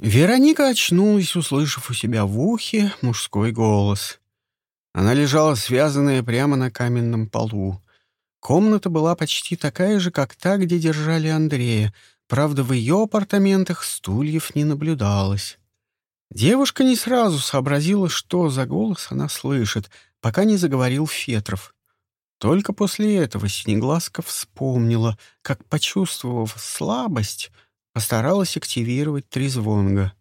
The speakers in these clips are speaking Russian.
Вероника очнулась, услышав у себя в ухе мужской голос. Она лежала связанная прямо на каменном полу. Комната была почти такая же, как та, где держали Андрея. Правда, в ее апартаментах стульев не наблюдалось. Девушка не сразу сообразила, что за голос она слышит, пока не заговорил Фетров. Только после этого Синеглазка вспомнила, как, почувствовав слабость, постаралась активировать трезвонга.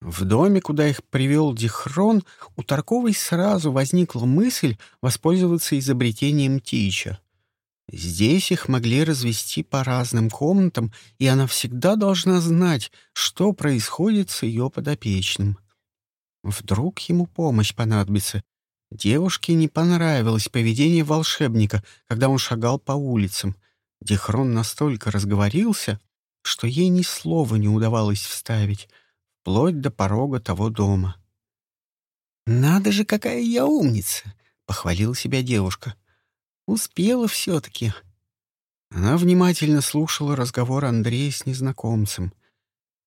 В доме, куда их привел Дихрон, у Тарковой сразу возникла мысль воспользоваться изобретением Тича. Здесь их могли развести по разным комнатам, и она всегда должна знать, что происходит с ее подопечным. Вдруг ему помощь понадобится. Девушке не понравилось поведение волшебника, когда он шагал по улицам. Дихрон настолько разговорился, что ей ни слова не удавалось вставить, вплоть до порога того дома. «Надо же, какая я умница!» — похвалила себя девушка. «Успела все-таки». Она внимательно слушала разговор Андрея с незнакомцем.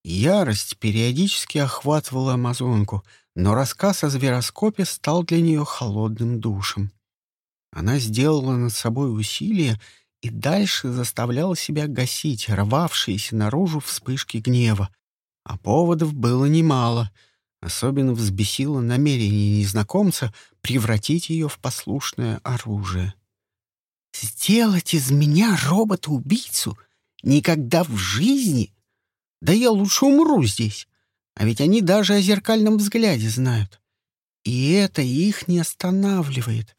Ярость периодически охватывала амазонку, но рассказ о звероскопе стал для нее холодным душем. Она сделала над собой усилие и дальше заставляла себя гасить рвавшиеся наружу вспышки гнева. А поводов было немало. Особенно взбесило намерение незнакомца превратить ее в послушное оружие. «Сделать из меня робота-убийцу? Никогда в жизни? Да я лучше умру здесь. А ведь они даже о зеркальном взгляде знают. И это их не останавливает.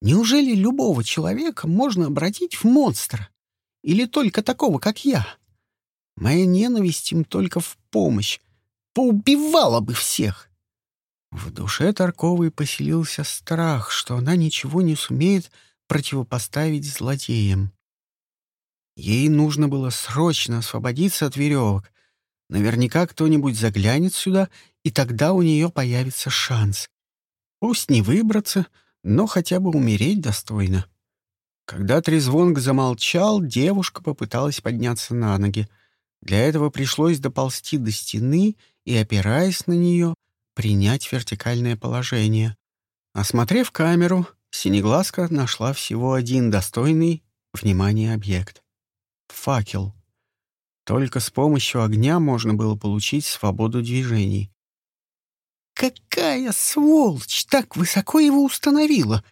Неужели любого человека можно обратить в монстра? Или только такого, как я? Моя ненависть им только в помощь. Поубивала бы всех. В душе Тарковой поселился страх, что она ничего не сумеет противопоставить злодеям. Ей нужно было срочно освободиться от веревок. Наверняка кто-нибудь заглянет сюда, и тогда у нее появится шанс. Пусть не выбраться — но хотя бы умереть достойно. Когда трезвонг замолчал, девушка попыталась подняться на ноги. Для этого пришлось доползти до стены и, опираясь на нее, принять вертикальное положение. Осмотрев камеру, Синеглазка нашла всего один достойный внимания объект — факел. Только с помощью огня можно было получить свободу движений. «Какая сволочь так высоко его установила!»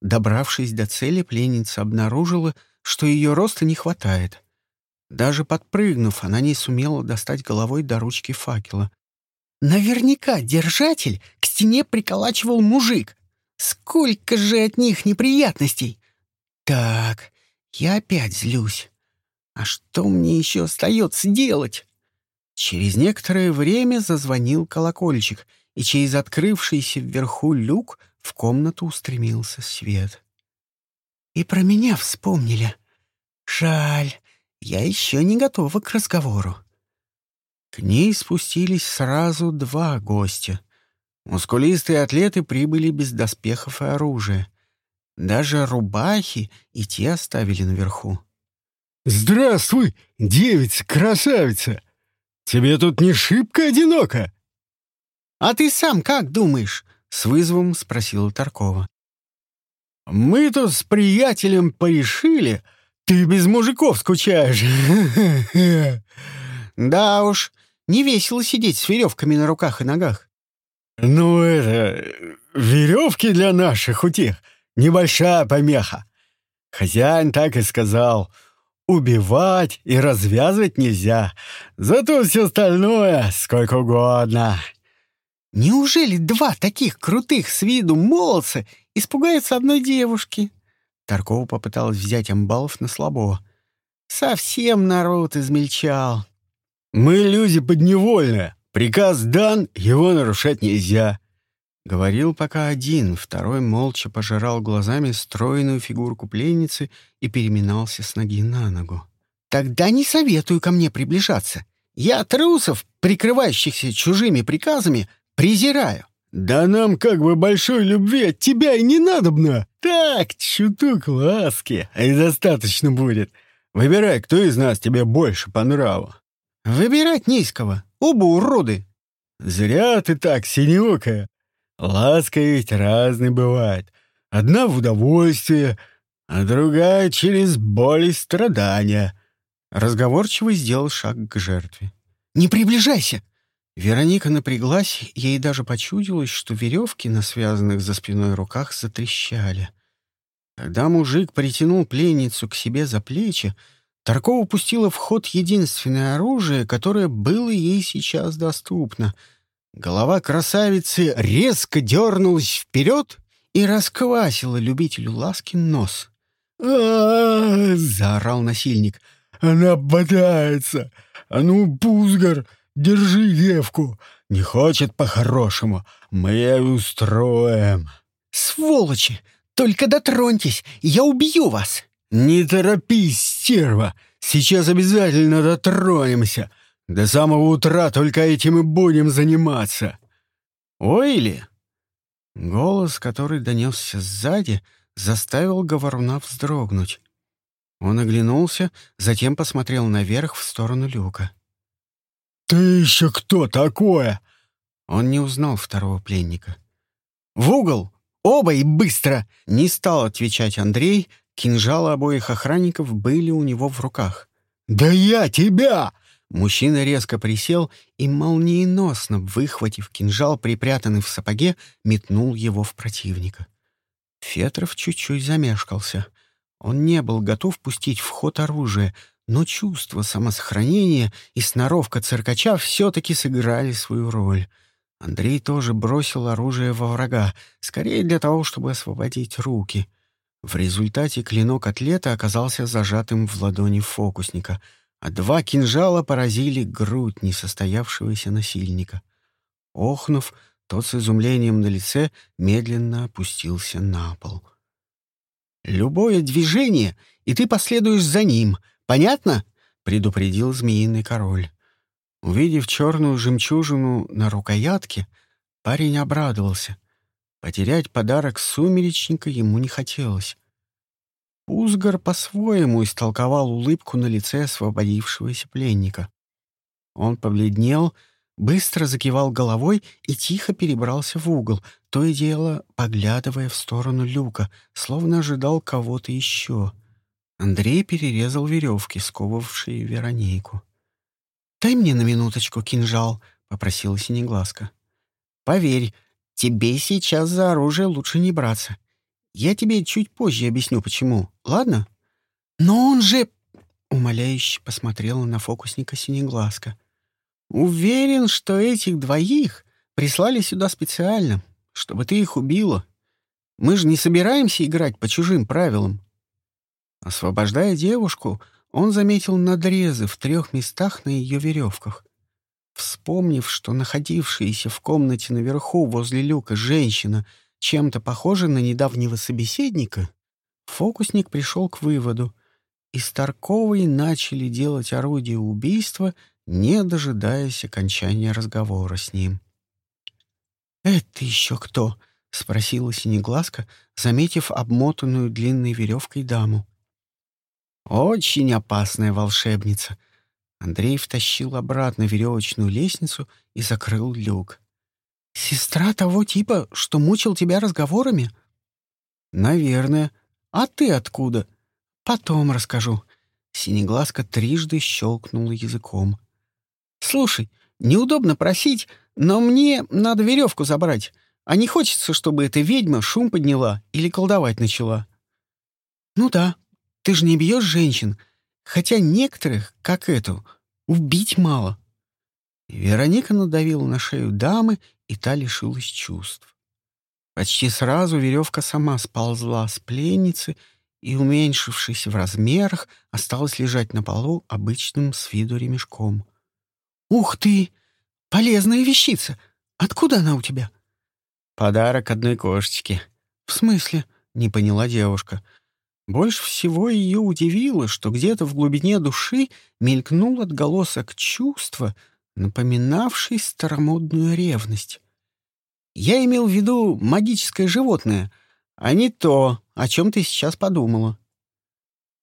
Добравшись до цели, пленница обнаружила, что ее роста не хватает. Даже подпрыгнув, она не сумела достать головой до ручки факела. «Наверняка держатель к стене приколачивал мужик. Сколько же от них неприятностей! Так, я опять злюсь. А что мне еще остается делать?» Через некоторое время зазвонил колокольчик — и через открывшийся вверху люк в комнату устремился свет. «И про меня вспомнили. Жаль, я еще не готова к разговору». К ней спустились сразу два гостя. Мускулистые атлеты прибыли без доспехов и оружия. Даже рубахи и те оставили наверху. «Здравствуй, девица-красавица! Тебе тут не шибко одиноко?» «А ты сам как думаешь?» — с вызовом спросила Таркова. «Мы тут с приятелем порешили. Ты без мужиков скучаешь». «Да уж, не весело сидеть с веревками на руках и ногах». «Ну это... веревки для наших утех — небольшая помеха. Хозяин так и сказал. Убивать и развязывать нельзя, зато все остальное сколько угодно». Неужели два таких крутых с виду молодца испугаются одной девушки? Таркова попыталась взять амбалов на слабо. Совсем народ измельчал. «Мы люди подневольные. Приказ дан, его нарушать нельзя». Говорил пока один, второй молча пожирал глазами стройную фигурку пленницы и переминался с ноги на ногу. «Тогда не советую ко мне приближаться. Я трусов, прикрывающихся чужими приказами, презираю. Да нам как бы большой любви от тебя и не надобно. Так, чуток ласки, а и достаточно будет. Выбирай, кто из нас тебе больше по нраву. Выбирать низкого. Оба уроды. «Зря ты так, синюкая. Ласка ведь разной бывает. Одна в удовольствие, а другая через боль и страдания». Разговорчивый сделал шаг к жертве. «Не приближайся!» Вероника напряглась, ей даже почудилось, что веревки на связанных за спиной руках затрещали. Когда мужик притянул пленницу к себе за плечи, Таркова пустила в ход единственное оружие, которое было ей сейчас доступно. Голова красавицы резко дернулась вперед и расквасила любителю ласки нос. а заорал насильник. «Она бодается! А ну, Пузгар, держи девку! Не хочет по-хорошему, мы ей устроим!» «Сволочи! Только дотроньтесь, я убью вас!» «Не торопись, стерва! Сейчас обязательно дотронемся! До самого утра только этим и будем заниматься!» «Ойли!» Голос, который донесся сзади, заставил говоруна вздрогнуть. Он оглянулся, затем посмотрел наверх в сторону люка. «Ты еще кто такое?» Он не узнал второго пленника. «В угол! Оба и быстро!» Не стал отвечать Андрей, кинжалы обоих охранников были у него в руках. «Да я тебя!» Мужчина резко присел и, молниеносно выхватив кинжал, припрятанный в сапоге, метнул его в противника. Фетров чуть-чуть замешкался. Он не был готов пустить в ход оружие, но чувство самосохранения и сноровка циркача все-таки сыграли свою роль. Андрей тоже бросил оружие во врага, скорее для того, чтобы освободить руки. В результате клинок атлета оказался зажатым в ладони фокусника, а два кинжала поразили грудь несостоявшегося насильника. Охнув, тот с изумлением на лице медленно опустился на пол. «Любое движение, и ты последуешь за ним. Понятно?» — предупредил змеиный король. Увидев черную жемчужину на рукоятке, парень обрадовался. Потерять подарок сумеречника ему не хотелось. Узгар по-своему истолковал улыбку на лице освободившегося пленника. Он побледнел, быстро закивал головой и тихо перебрался в угол, то и дело поглядывая в сторону люка, словно ожидал кого-то еще. Андрей перерезал веревки, сковывавшие Веронейку. «Дай мне на минуточку кинжал», — попросила Синеглазка. «Поверь, тебе сейчас за оружие лучше не браться. Я тебе чуть позже объясню, почему, ладно?» «Но он же...» — умоляюще посмотрела на фокусника Синеглазка. Уверен, что этих двоих прислали сюда специально, чтобы ты их убила. Мы же не собираемся играть по чужим правилам. Освобождая девушку, он заметил надрезы в трех местах на ее веревках. Вспомнив, что находившаяся в комнате наверху возле люка женщина чем-то похожа на недавнего собеседника, фокусник пришел к выводу. Из Тарковой начали делать орудие убийства не дожидаясь окончания разговора с ним. «Это еще кто?» — спросила Синеглазка, заметив обмотанную длинной веревкой даму. «Очень опасная волшебница». Андрей втащил обратно веревочную лестницу и закрыл люк. «Сестра того типа, что мучил тебя разговорами?» «Наверное. А ты откуда?» «Потом расскажу». Синеглазка трижды щелкнула языком. «Слушай, неудобно просить, но мне надо веревку забрать, а не хочется, чтобы эта ведьма шум подняла или колдовать начала». «Ну да, ты же не бьешь женщин, хотя некоторых, как эту, убить мало». Вероника надавила на шею дамы, и та лишилась чувств. Почти сразу веревка сама сползла с пленницы и, уменьшившись в размерах, осталась лежать на полу обычным с виду ремешком. «Ух ты! Полезная вещица! Откуда она у тебя?» «Подарок одной кошечки». «В смысле?» — не поняла девушка. Больше всего ее удивило, что где-то в глубине души мелькнул отголосок чувства, напоминавший старомодную ревность. «Я имел в виду магическое животное, а не то, о чем ты сейчас подумала».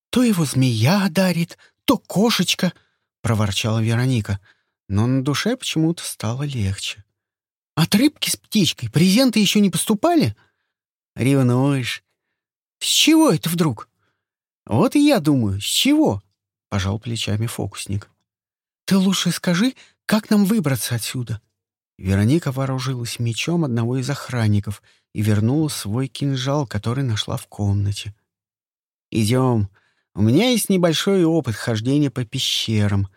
«То его змея дарит, то кошечка», — проворчала Вероника — но на душе почему-то стало легче. От рыбки с птичкой презенты еще не поступали? Ревнуешь. С чего это вдруг? Вот и я думаю, с чего? Пожал плечами фокусник. Ты лучше скажи, как нам выбраться отсюда? Вероника вооружилась мечом одного из охранников и вернула свой кинжал, который нашла в комнате. «Идем. У меня есть небольшой опыт хождения по пещерам.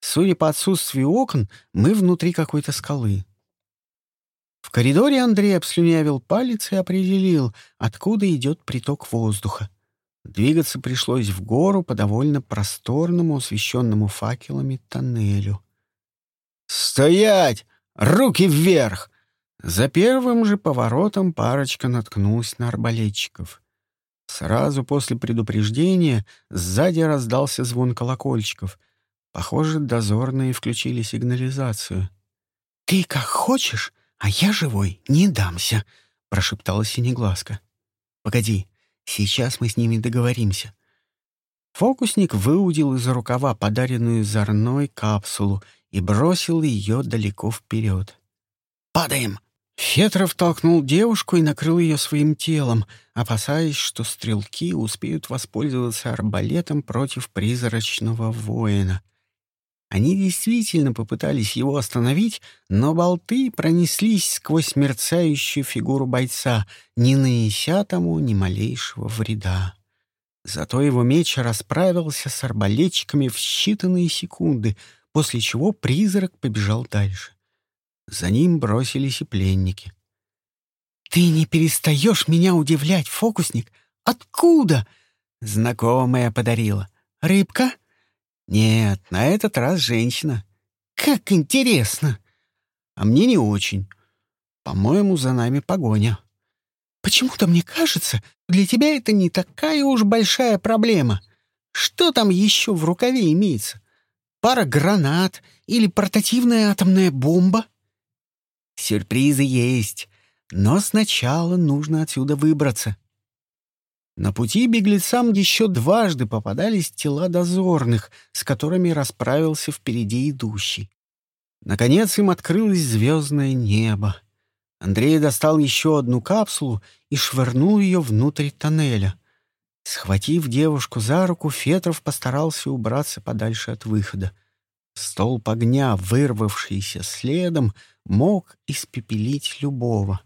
Судя по отсутствию окон, мы внутри какой-то скалы». В коридоре Андрей обслюнявил палец и определил, откуда идет приток воздуха. Двигаться пришлось в гору по довольно просторному, освещенному факелами тоннелю. «Стоять! Руки вверх!» За первым же поворотом парочка наткнулась на арбалетчиков. Сразу после предупреждения сзади раздался звон колокольчиков. Похоже, дозорные включили сигнализацию. «Ты как хочешь, а я живой не дамся», — прошептала Синеглазка. «Погоди, сейчас мы с ними договоримся». Фокусник выудил из рукава подаренную Зорной капсулу и бросил ее далеко вперед. «Падаем!» Фетров толкнул девушку и накрыл ее своим телом, опасаясь, что стрелки успеют воспользоваться арбалетом против призрачного воина. Они действительно попытались его остановить, но болты пронеслись сквозь мерцающую фигуру бойца, не нанеся тому ни малейшего вреда. Зато его меч расправился с арбалетчиками в считанные секунды, после чего призрак побежал дальше. За ним бросились и пленники. «Ты не перестаешь меня удивлять, фокусник! Откуда?» Знакомая подарила. «Рыбка?» «Нет, на этот раз женщина». «Как интересно!» «А мне не очень. По-моему, за нами погоня». «Почему-то мне кажется, для тебя это не такая уж большая проблема. Что там еще в рукаве имеется? Пара гранат или портативная атомная бомба?» Сюрпризы есть, но сначала нужно отсюда выбраться. На пути беглецам еще дважды попадались тела дозорных, с которыми расправился впереди идущий. Наконец им открылось звездное небо. Андрей достал еще одну капсулу и швырнул ее внутрь тоннеля. Схватив девушку за руку, Фетров постарался убраться подальше от выхода. Столб огня, вырвавшийся следом, мог испепелить любого.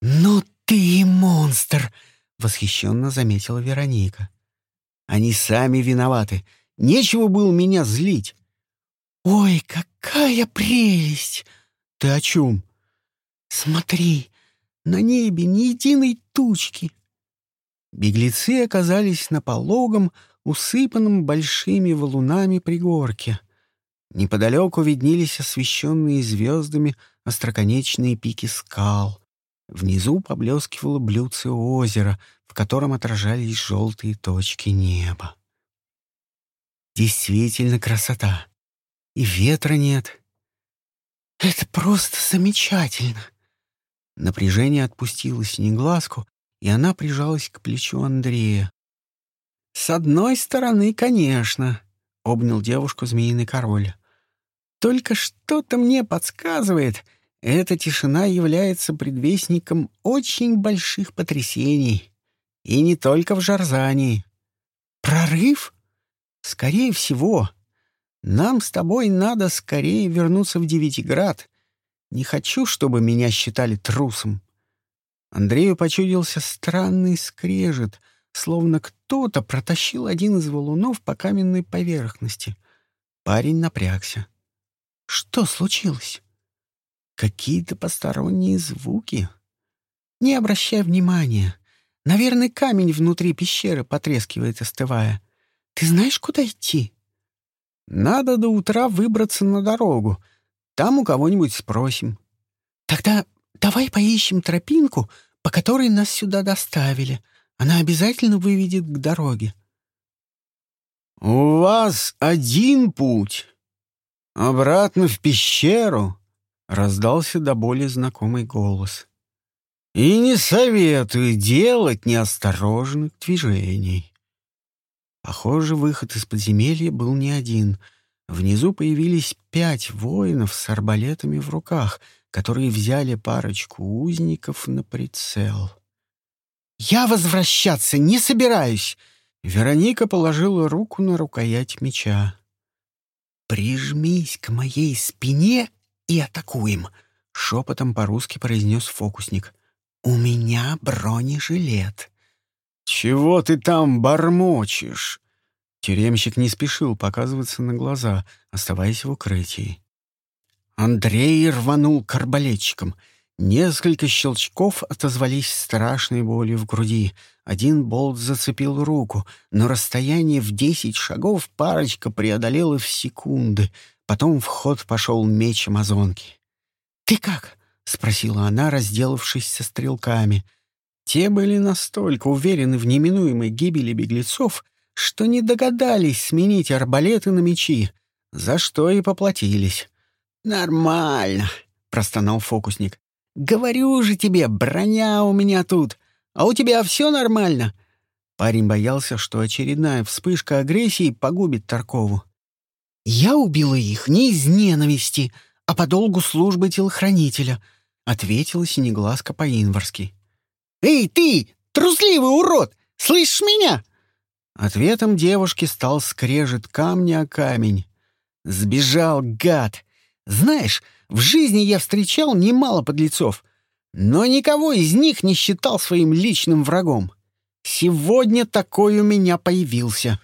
«Ну ты и монстр!» — восхищенно заметила Вероника. «Они сами виноваты. Нечего было меня злить». «Ой, какая прелесть!» «Ты о чем?» «Смотри, на небе ни единой тучки». Беглецы оказались на пологом, усыпанном большими валунами пригорке. Неподалеку виднелись освещенные звездами остроконечные пики скал. Внизу поблескивало блюдце озера, в котором отражались желтые точки неба. Действительно красота. И ветра нет. Это просто замечательно. Напряжение отпустило синеглазку, и она прижалась к плечу Андрея. «С одной стороны, конечно», — обнял девушку змеиный король. Только что-то мне подсказывает, эта тишина является предвестником очень больших потрясений. И не только в Жарзании. Прорыв? Скорее всего. Нам с тобой надо скорее вернуться в Девятиград. Не хочу, чтобы меня считали трусом. Андрею почудился странный скрежет, словно кто-то протащил один из валунов по каменной поверхности. Парень напрягся. Что случилось? Какие-то посторонние звуки. Не обращай внимания. Наверное, камень внутри пещеры потрескивает, остывая. Ты знаешь, куда идти? Надо до утра выбраться на дорогу. Там у кого-нибудь спросим. Тогда давай поищем тропинку, по которой нас сюда доставили. Она обязательно выведет к дороге. «У вас один путь», «Обратно в пещеру!» — раздался до боли знакомый голос. «И не советую делать неосторожных движений». Похоже, выход из подземелья был не один. Внизу появились пять воинов с арбалетами в руках, которые взяли парочку узников на прицел. «Я возвращаться не собираюсь!» Вероника положила руку на рукоять меча. «Прижмись к моей спине и атакуем!» — шепотом по-русски произнес фокусник. «У меня бронежилет». «Чего ты там бормочешь?» Тюремщик не спешил показываться на глаза, оставаясь в укрытии. Андрей рванул к арбалетчикам. Несколько щелчков отозвались страшной болью в груди. Один болт зацепил руку, но расстояние в десять шагов парочка преодолела в секунды. Потом в ход пошел меч амазонки. «Ты как?» — спросила она, разделавшись со стрелками. Те были настолько уверены в неминуемой гибели беглецов, что не догадались сменить арбалеты на мечи, за что и поплатились. «Нормально», — простонал фокусник. «Говорю же тебе, броня у меня тут, а у тебя все нормально». Парень боялся, что очередная вспышка агрессии погубит Таркову. «Я убила их не из ненависти, а по долгу службы телохранителя», — ответила Синеглазка по-инварски. «Эй, ты, трусливый урод! Слышишь меня?» Ответом девушки стал скрежет камня о камень. «Сбежал, гад! Знаешь, в жизни я встречал немало подлецов, но никого из них не считал своим личным врагом. Сегодня такой у меня появился.